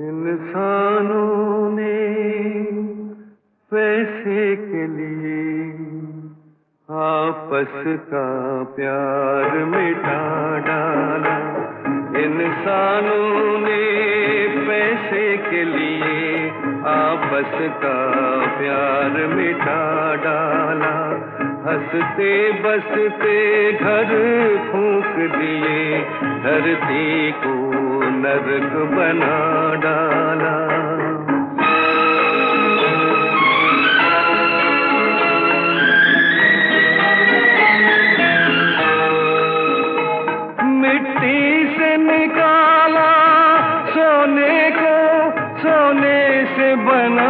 इंसानों ने पैसे के लिए आपस का प्यार मिटा डाला। इंसानों ने पैसे के लिए आपस का प्यार मिटा डाला। हँसते बसते घर फूक दिए, धरती को नरक बना डाला। मिट्टी से निकाला सोने को सोने से बनाए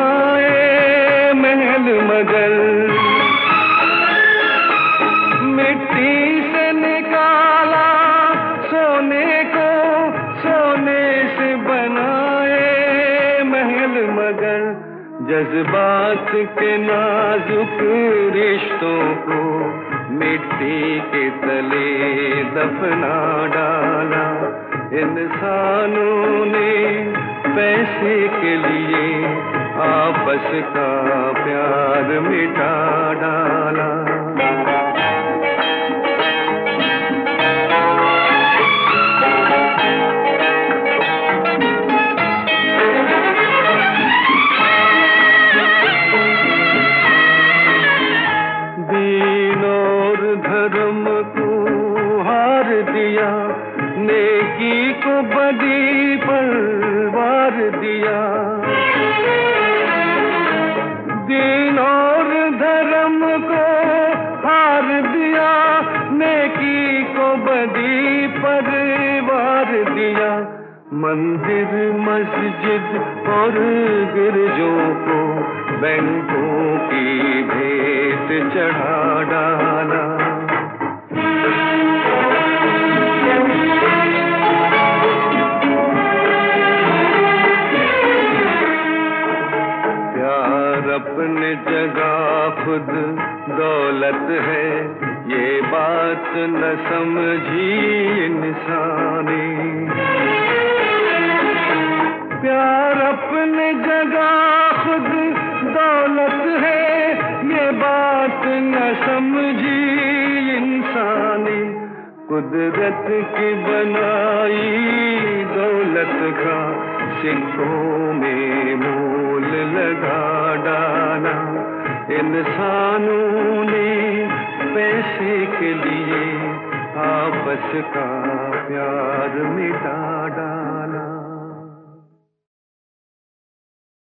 सोने बनाए महल मगर जज्बात के नाजुक रिश्तों को मिट्टी के तले दफना डाला। इंसानों ने पैसे के लिए आपस का प्यार मिटा डाला। धर्म को हार दिया, नेकी को बदी पर वार दिया। दिन और धर्म को हार दिया, नेकी को बदी पर वार दिया। मंदिर, मस्जिद और गिरजों को बैंकों की भेंट चढ़ा डाला। अपने जगह खुद दौलत है। ये बात न समझी इंसानी। प्यार अपने जगह खुद दौलत है। ये बात न समझी इंसानी। कुदरत की बनाई दौलत का सिक्कों में मोल लगा। इंसानों ने पैसे के लिए आपस का प्यार मिटा डाला।